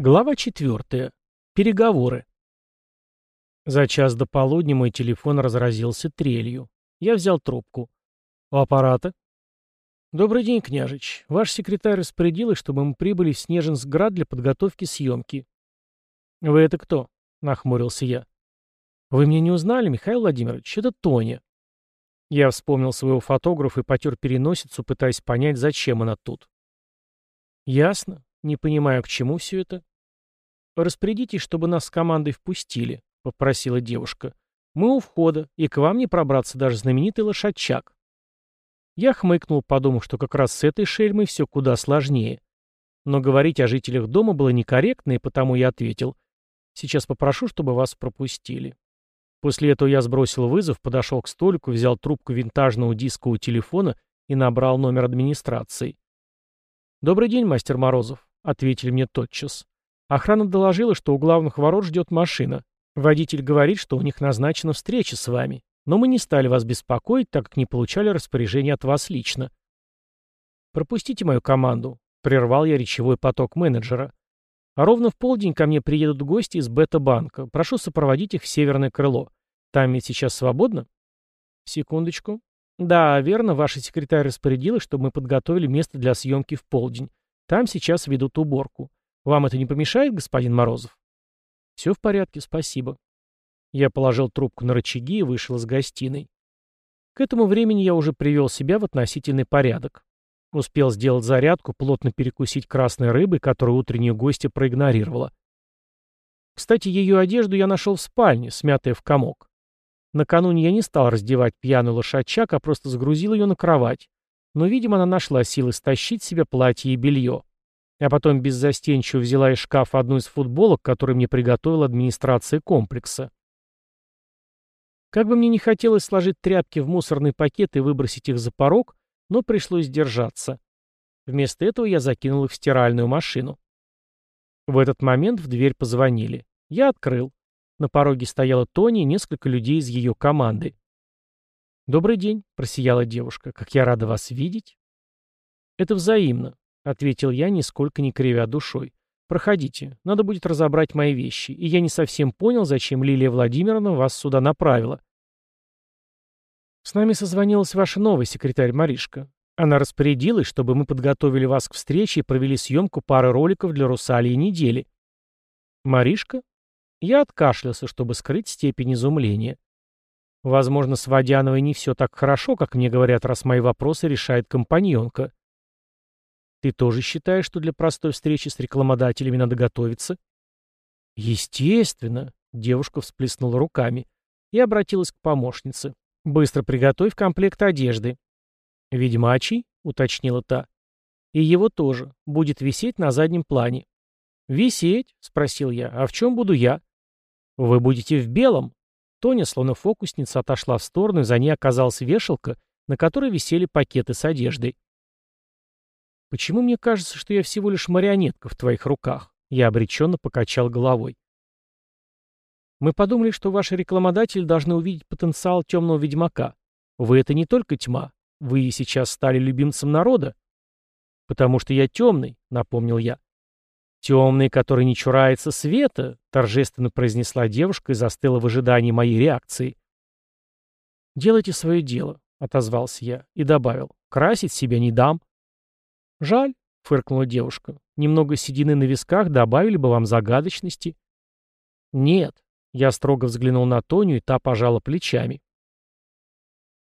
Глава 4. Переговоры. За час до полудня мой телефон разразился трелью. Я взял трубку. У аппарата. «Добрый день, княжич. Ваш секретарь распорядилась, чтобы мы прибыли в Снежинсград для подготовки съемки». «Вы это кто?» — нахмурился я. «Вы меня не узнали, Михаил Владимирович? Это Тоня». Я вспомнил своего фотографа и потер переносицу, пытаясь понять, зачем она тут. «Ясно. Не понимаю, к чему все это. «Распорядитесь, чтобы нас с командой впустили», — попросила девушка. «Мы у входа, и к вам не пробраться даже знаменитый лошадчак». Я хмыкнул, подумав, что как раз с этой шельмой все куда сложнее. Но говорить о жителях дома было некорректно, и потому я ответил. «Сейчас попрошу, чтобы вас пропустили». После этого я сбросил вызов, подошел к столику, взял трубку винтажного дискового телефона и набрал номер администрации. «Добрый день, мастер Морозов», — ответили мне тотчас. Охрана доложила, что у главных ворот ждет машина. Водитель говорит, что у них назначена встреча с вами. Но мы не стали вас беспокоить, так как не получали распоряжения от вас лично. «Пропустите мою команду», — прервал я речевой поток менеджера. «А ровно в полдень ко мне приедут гости из Бета-банка. Прошу сопроводить их в северное крыло. Там ведь сейчас свободно?» «Секундочку. Да, верно, ваша секретарь распорядилась, чтобы мы подготовили место для съемки в полдень. Там сейчас ведут уборку. Вам это не помешает, господин Морозов? Все в порядке, спасибо. Я положил трубку на рычаги и вышел из гостиной. К этому времени я уже привел себя в относительный порядок. Успел сделать зарядку, плотно перекусить красной рыбой, которую утренняя гостья проигнорировала. Кстати, ее одежду я нашел в спальне, смятая в комок. Накануне я не стал раздевать пьяную лошадчак, а просто загрузил ее на кровать. Но, видимо, она нашла силы стащить себе платье и белье а потом беззастенчиво взяла из шкафа одну из футболок, которую мне приготовила администрация комплекса. Как бы мне не хотелось сложить тряпки в мусорный пакет и выбросить их за порог, но пришлось держаться. Вместо этого я закинул их в стиральную машину. В этот момент в дверь позвонили. Я открыл. На пороге стояла Тони и несколько людей из ее команды. «Добрый день», — просияла девушка. «Как я рада вас видеть». «Это взаимно. — ответил я, нисколько не кривя душой. «Проходите. Надо будет разобрать мои вещи. И я не совсем понял, зачем Лилия Владимировна вас сюда направила». «С нами созвонилась ваша новая секретарь Маришка. Она распорядилась, чтобы мы подготовили вас к встрече и провели съемку пары роликов для «Русалии недели». «Маришка?» Я откашлялся, чтобы скрыть степень изумления. Возможно, с Водяновой не все так хорошо, как мне говорят, раз мои вопросы решает компаньонка. Ты тоже считаешь, что для простой встречи с рекламодателями надо готовиться? Естественно, девушка всплеснула руками и обратилась к помощнице. Быстро приготовь комплект одежды. Ведьмачий, уточнила та. И его тоже. Будет висеть на заднем плане. «Висеть?» — спросил я. «А в чем буду я?» «Вы будете в белом». Тоня, словно фокусница, отошла в сторону, и за ней оказалась вешалка, на которой висели пакеты с одеждой. «Почему мне кажется, что я всего лишь марионетка в твоих руках?» Я обреченно покачал головой. «Мы подумали, что ваши рекламодатели должны увидеть потенциал темного ведьмака. Вы — это не только тьма. Вы сейчас стали любимцем народа». «Потому что я темный», — напомнил я. «Темный, который не чурается света», — торжественно произнесла девушка и застыла в ожидании моей реакции. «Делайте свое дело», — отозвался я и добавил. «Красить себя не дам». «Жаль», — фыркнула девушка. «Немного седины на висках добавили бы вам загадочности». «Нет», — я строго взглянул на Тоню, и та пожала плечами.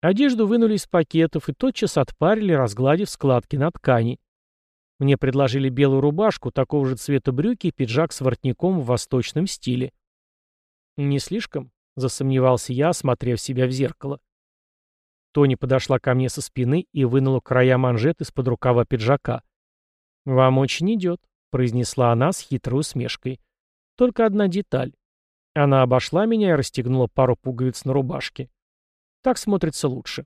Одежду вынули из пакетов и тотчас отпарили, разгладив складки на ткани. Мне предложили белую рубашку, такого же цвета брюки и пиджак с воротником в восточном стиле. «Не слишком?» — засомневался я, осмотрев себя в зеркало. Тони подошла ко мне со спины и вынула края манжет из-под рукава пиджака. «Вам очень идет», — произнесла она с хитрой усмешкой. «Только одна деталь. Она обошла меня и расстегнула пару пуговиц на рубашке. Так смотрится лучше».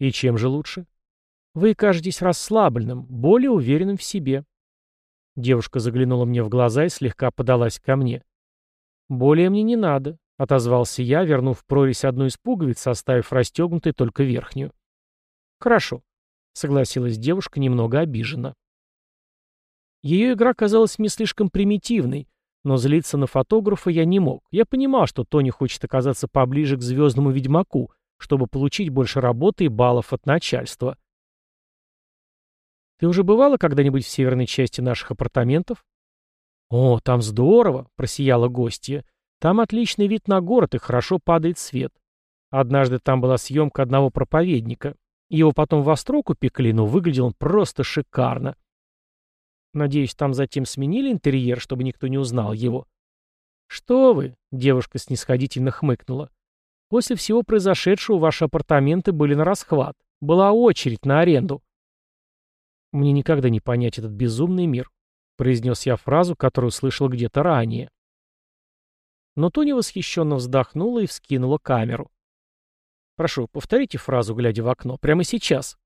«И чем же лучше?» «Вы кажетесь расслабленным, более уверенным в себе». Девушка заглянула мне в глаза и слегка подалась ко мне. «Более мне не надо. — отозвался я, вернув в прорезь одну из пуговиц, оставив расстегнутой только верхнюю. «Хорошо», — согласилась девушка, немного обижена. Ее игра казалась мне слишком примитивной, но злиться на фотографа я не мог. Я понимал, что Тони хочет оказаться поближе к звездному ведьмаку, чтобы получить больше работы и баллов от начальства. «Ты уже бывала когда-нибудь в северной части наших апартаментов?» «О, там здорово!» — просияла гостья. «Там отличный вид на город и хорошо падает свет. Однажды там была съемка одного проповедника. Его потом в остроку пекли, но выглядел он просто шикарно. Надеюсь, там затем сменили интерьер, чтобы никто не узнал его. «Что вы?» — девушка снисходительно хмыкнула. «После всего произошедшего ваши апартаменты были на расхват. Была очередь на аренду». «Мне никогда не понять этот безумный мир», — произнес я фразу, которую слышал где-то ранее. Но Тони восхищенно вздохнула и вскинула камеру. «Прошу, повторите фразу, глядя в окно, прямо сейчас».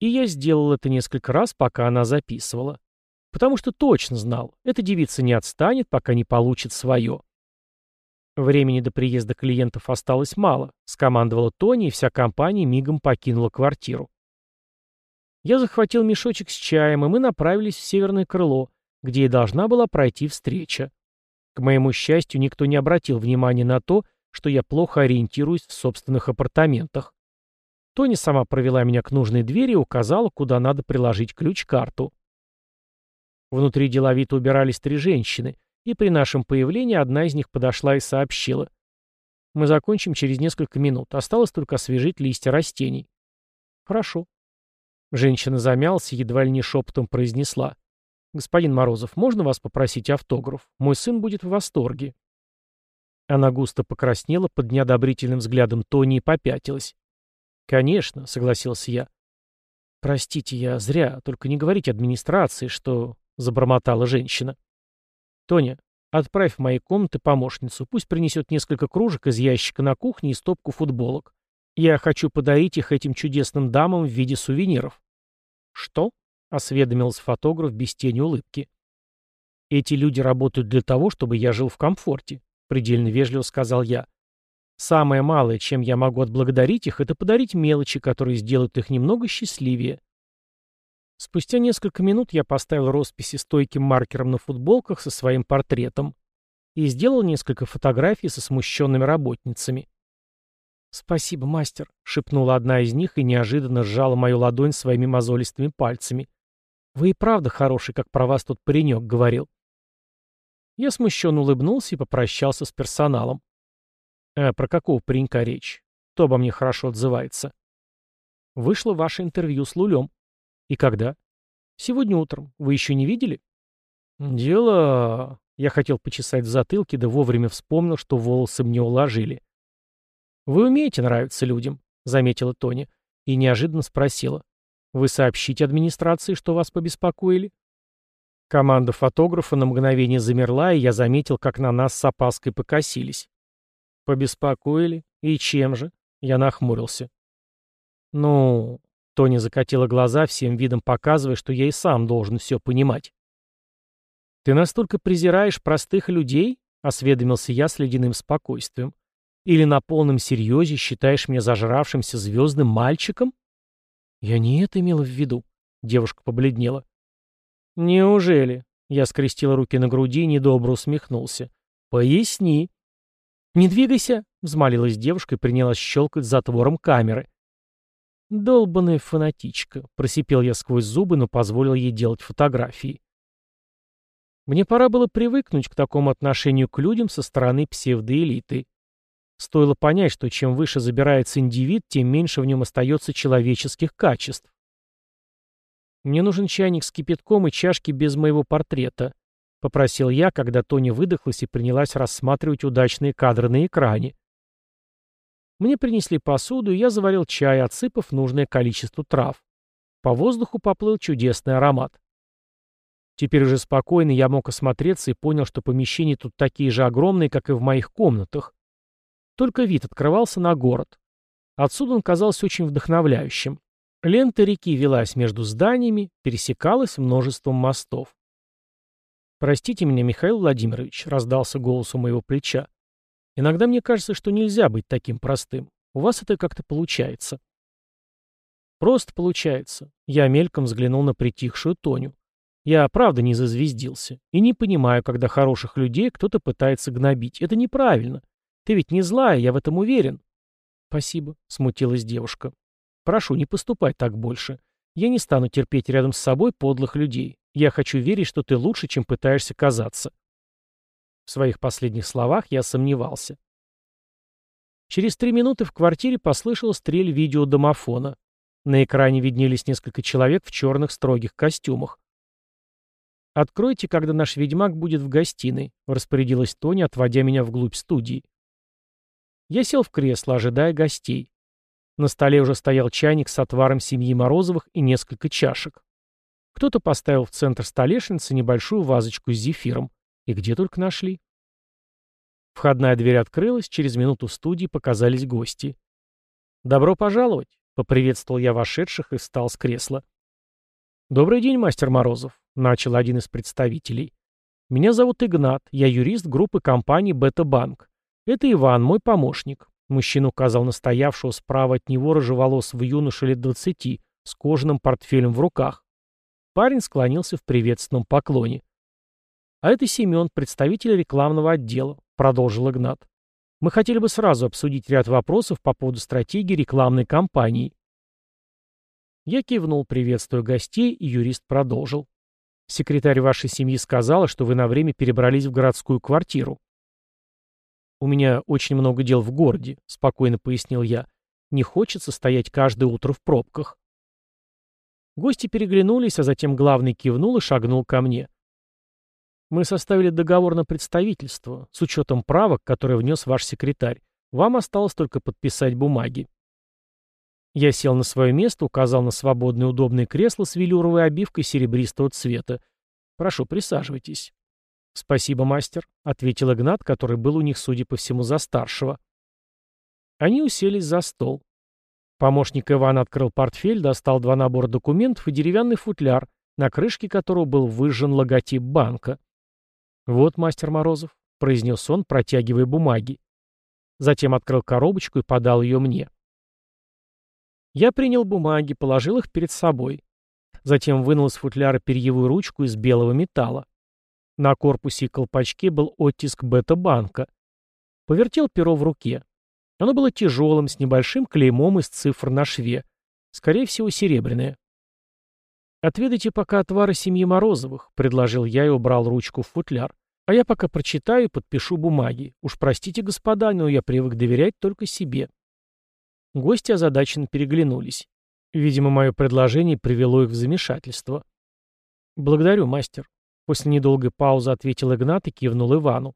И я сделал это несколько раз, пока она записывала. Потому что точно знал, эта девица не отстанет, пока не получит свое. Времени до приезда клиентов осталось мало, скомандовала Тони, и вся компания мигом покинула квартиру. Я захватил мешочек с чаем, и мы направились в северное крыло, где и должна была пройти встреча. К моему счастью, никто не обратил внимания на то, что я плохо ориентируюсь в собственных апартаментах. Тони сама провела меня к нужной двери и указала, куда надо приложить ключ-карту. Внутри деловито убирались три женщины, и при нашем появлении одна из них подошла и сообщила. «Мы закончим через несколько минут. Осталось только освежить листья растений». «Хорошо». Женщина замялась и едва ли не шепотом произнесла. «Господин Морозов, можно вас попросить автограф? Мой сын будет в восторге». Она густо покраснела под неодобрительным взглядом Тони и попятилась. «Конечно», — согласился я. «Простите, я зря, только не говорите администрации, что...» — забормотала женщина. «Тоня, отправь в мои комнаты помощницу, пусть принесет несколько кружек из ящика на кухне и стопку футболок. Я хочу подарить их этим чудесным дамам в виде сувениров». «Что?» — осведомился фотограф без тени улыбки. «Эти люди работают для того, чтобы я жил в комфорте», — предельно вежливо сказал я. Самое малое, чем я могу отблагодарить их, это подарить мелочи, которые сделают их немного счастливее. Спустя несколько минут я поставил росписи стойким маркером на футболках со своим портретом и сделал несколько фотографий со смущенными работницами. «Спасибо, мастер», — шепнула одна из них и неожиданно сжала мою ладонь своими мозолистыми пальцами. «Вы и правда хороший, как про вас тут паренек говорил». Я смущенно улыбнулся и попрощался с персоналом. «А про какого паренька речь? Кто обо мне хорошо отзывается?» «Вышло ваше интервью с Лулем». «И когда?» «Сегодня утром. Вы еще не видели?» «Дело...» Я хотел почесать в затылке, да вовремя вспомнил, что волосы мне уложили. «Вы умеете нравиться людям», — заметила Тоня, и неожиданно спросила. «Вы сообщите администрации, что вас побеспокоили?» Команда фотографа на мгновение замерла, и я заметил, как на нас с опаской покосились. «Побеспокоили? И чем же?» Я нахмурился. «Ну...» Тони закатила глаза, всем видом показывая, что я и сам должен все понимать. «Ты настолько презираешь простых людей?» — осведомился я с ледяным спокойствием. «Или на полном серьезе считаешь меня зажравшимся звездным мальчиком?» «Я не это имела в виду», — девушка побледнела. «Неужели?» — я скрестил руки на груди и недобро усмехнулся. «Поясни». «Не двигайся!» — взмолилась девушка и принялась щелкать затвором камеры. «Долбаная фанатичка!» — просипел я сквозь зубы, но позволил ей делать фотографии. Мне пора было привыкнуть к такому отношению к людям со стороны псевдоэлиты. Стоило понять, что чем выше забирается индивид, тем меньше в нем остается человеческих качеств. Мне нужен чайник с кипятком и чашки без моего портрета. — попросил я, когда Тони выдохлась и принялась рассматривать удачные кадры на экране. Мне принесли посуду, и я заварил чай, отсыпав нужное количество трав. По воздуху поплыл чудесный аромат. Теперь уже спокойно я мог осмотреться и понял, что помещения тут такие же огромные, как и в моих комнатах. Только вид открывался на город. Отсюда он казался очень вдохновляющим. Лента реки велась между зданиями, пересекалась множеством мостов. «Простите меня, Михаил Владимирович», — раздался голос у моего плеча. «Иногда мне кажется, что нельзя быть таким простым. У вас это как-то получается». «Просто получается». Я мельком взглянул на притихшую Тоню. Я правда не зазвездился. И не понимаю, когда хороших людей кто-то пытается гнобить. Это неправильно. Ты ведь не злая, я в этом уверен. Спасибо, смутилась девушка. Прошу, не поступай так больше. Я не стану терпеть рядом с собой подлых людей. Я хочу верить, что ты лучше, чем пытаешься казаться. В своих последних словах я сомневался. Через три минуты в квартире послышалась стрель видеодомофона. На экране виднелись несколько человек в черных строгих костюмах. «Откройте, когда наш ведьмак будет в гостиной», — распорядилась Тоня, отводя меня вглубь студии. Я сел в кресло, ожидая гостей. На столе уже стоял чайник с отваром семьи Морозовых и несколько чашек. Кто-то поставил в центр столешницы небольшую вазочку с зефиром. И где только нашли. Входная дверь открылась, через минуту в студии показались гости. «Добро пожаловать!» — поприветствовал я вошедших и встал с кресла. «Добрый день, мастер Морозов», — начал один из представителей. «Меня зовут Игнат, я юрист группы компании «Бета-банк». Это Иван, мой помощник. Мужчина указал на стоявшего справа от него рыжеволосого юноша лет двадцати, с кожаным портфелем в руках. Парень склонился в приветственном поклоне. «А это Семен, представитель рекламного отдела», — продолжил Игнат. «Мы хотели бы сразу обсудить ряд вопросов по поводу стратегии рекламной кампании». Я кивнул, приветствуя гостей, и юрист продолжил. «Секретарь вашей семьи сказала, что вы на время перебрались в городскую квартиру. «У меня очень много дел в городе», — спокойно пояснил я. «Не хочется стоять каждое утро в пробках». Гости переглянулись, а затем главный кивнул и шагнул ко мне. «Мы составили договор на представительство, с учетом правок, которые внес ваш секретарь. Вам осталось только подписать бумаги». Я сел на свое место, указал на свободное удобное кресло с велюровой обивкой серебристого цвета. «Прошу, присаживайтесь». «Спасибо, мастер», — ответил Игнат, который был у них, судя по всему, за старшего. Они уселись за стол. Помощник Ивана открыл портфель, достал два набора документов и деревянный футляр, на крышке которого был выжжен логотип банка. «Вот, мастер Морозов», — произнес он, протягивая бумаги. Затем открыл коробочку и подал ее мне. Я принял бумаги, положил их перед собой. Затем вынул из футляра перьевую ручку из белого металла. На корпусе и колпачке был оттиск бета-банка. Повертел перо в руке. Оно было тяжелым, с небольшим клеймом из цифр на шве. Скорее всего, серебряное. «Отведайте пока отвары семьи Морозовых», — предложил я и убрал ручку в футляр. «А я пока прочитаю и подпишу бумаги. Уж простите, господа, но я привык доверять только себе». Гости озадаченно переглянулись. Видимо, мое предложение привело их в замешательство. «Благодарю, мастер», После недолгой паузы ответил Игнат и кивнул Ивану.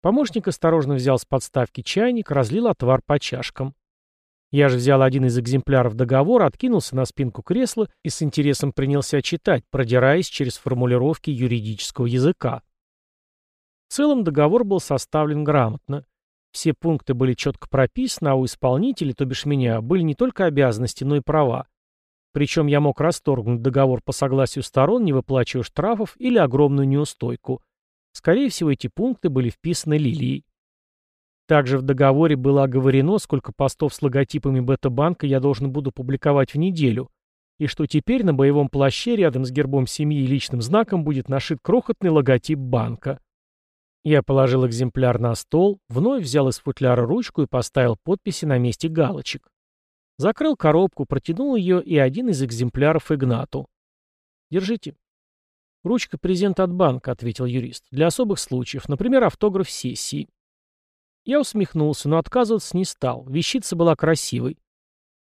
Помощник осторожно взял с подставки чайник, разлил отвар по чашкам. Я же взял один из экземпляров договора, откинулся на спинку кресла и с интересом принялся читать, продираясь через формулировки юридического языка. В целом договор был составлен грамотно. Все пункты были четко прописаны, а у исполнителя, то бишь меня, были не только обязанности, но и права. Причем я мог расторгнуть договор по согласию сторон, не выплачивая штрафов или огромную неустойку. Скорее всего, эти пункты были вписаны Лилией. Также в договоре было оговорено, сколько постов с логотипами бета-банка я должен буду публиковать в неделю, и что теперь на боевом плаще рядом с гербом семьи и личным знаком будет нашит крохотный логотип банка. Я положил экземпляр на стол, вновь взял из футляра ручку и поставил подписи на месте галочек. Закрыл коробку, протянул ее и один из экземпляров Игнату. «Держите». «Ручка презент от банка», — ответил юрист. «Для особых случаев, например, автограф сессии». Я усмехнулся, но отказываться не стал. Вещица была красивой.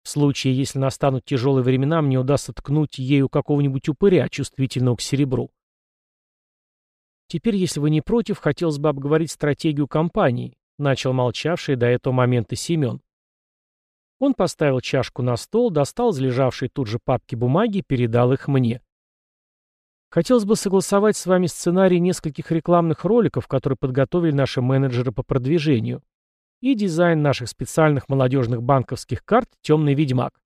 В случае, если настанут тяжелые времена, мне удастся ткнуть ею какого-нибудь упыря, чувствительного к серебру. Теперь, если вы не против, хотелось бы обговорить стратегию компании, начал молчавший до этого момента Семен. Он поставил чашку на стол, достал из лежавшей тут же папки бумаги и передал их мне. Хотелось бы согласовать с вами сценарий нескольких рекламных роликов, которые подготовили наши менеджеры по продвижению, и дизайн наших специальных молодежных банковских карт «Темный ведьмак».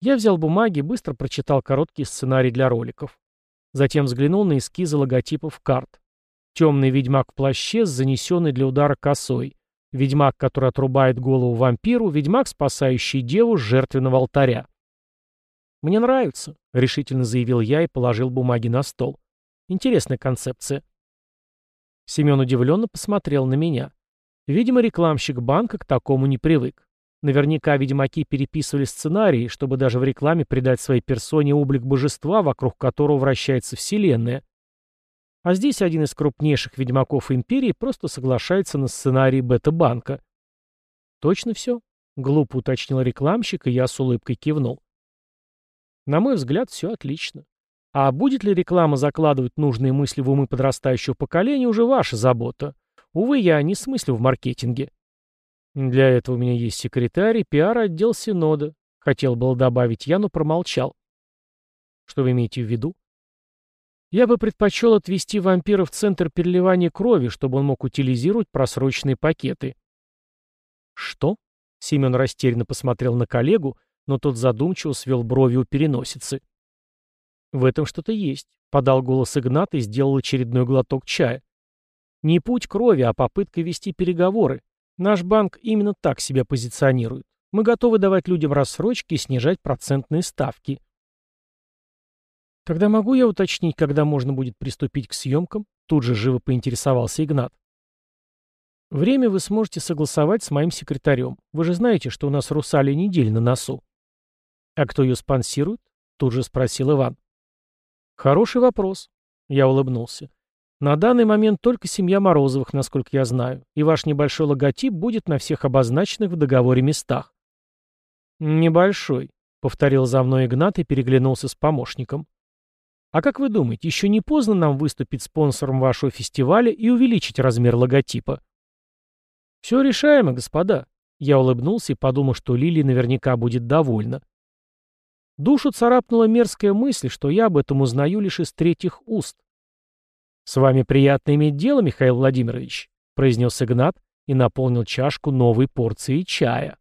Я взял бумаги и быстро прочитал короткий сценарий для роликов. Затем взглянул на эскизы логотипов карт. Темный ведьмак в плаще с занесенной для удара косой. Ведьмак, который отрубает голову вампиру, ведьмак, спасающий деву с жертвенного алтаря. Мне нравится», — решительно заявил я и положил бумаги на стол. «Интересная концепция». Семен удивленно посмотрел на меня. Видимо, рекламщик банка к такому не привык. Наверняка ведьмаки переписывали сценарии, чтобы даже в рекламе придать своей персоне облик божества, вокруг которого вращается вселенная. А здесь один из крупнейших ведьмаков империи просто соглашается на сценарий бета-банка. «Точно все?» — глупо уточнил рекламщик, и я с улыбкой кивнул. На мой взгляд, все отлично. А будет ли реклама закладывать нужные мысли в умы подрастающего поколения, уже ваша забота. Увы, я не смыслю в маркетинге. Для этого у меня есть секретарь и пиар-отдел Синода. Хотел было добавить я, но промолчал. Что вы имеете в виду? Я бы предпочел отвезти вампира в центр переливания крови, чтобы он мог утилизировать просроченные пакеты. Что? Семен растерянно посмотрел на коллегу, но тот задумчиво свел брови у переносицы. В этом что-то есть, подал голос Игнат и сделал очередной глоток чая. Не путь крови, а попытка вести переговоры. Наш банк именно так себя позиционирует. Мы готовы давать людям рассрочки и снижать процентные ставки. Тогда могу я уточнить, когда можно будет приступить к съемкам? Тут же живо поинтересовался Игнат. Время вы сможете согласовать с моим секретарем. Вы же знаете, что у нас Русалия неделя на носу. А кто ее спонсирует? Тут же спросил Иван. Хороший вопрос. Я улыбнулся. На данный момент только семья Морозовых, насколько я знаю, и ваш небольшой логотип будет на всех обозначенных в договоре местах. Небольшой, повторил за мной Игнат и переглянулся с помощником. А как вы думаете, еще не поздно нам выступить спонсором вашего фестиваля и увеличить размер логотипа? Все решаемо, господа. Я улыбнулся и подумал, что Лили наверняка будет довольна. Душу царапнула мерзкая мысль, что я об этом узнаю лишь из третьих уст. «С вами приятно иметь дело, Михаил Владимирович», — произнес Игнат и наполнил чашку новой порцией чая.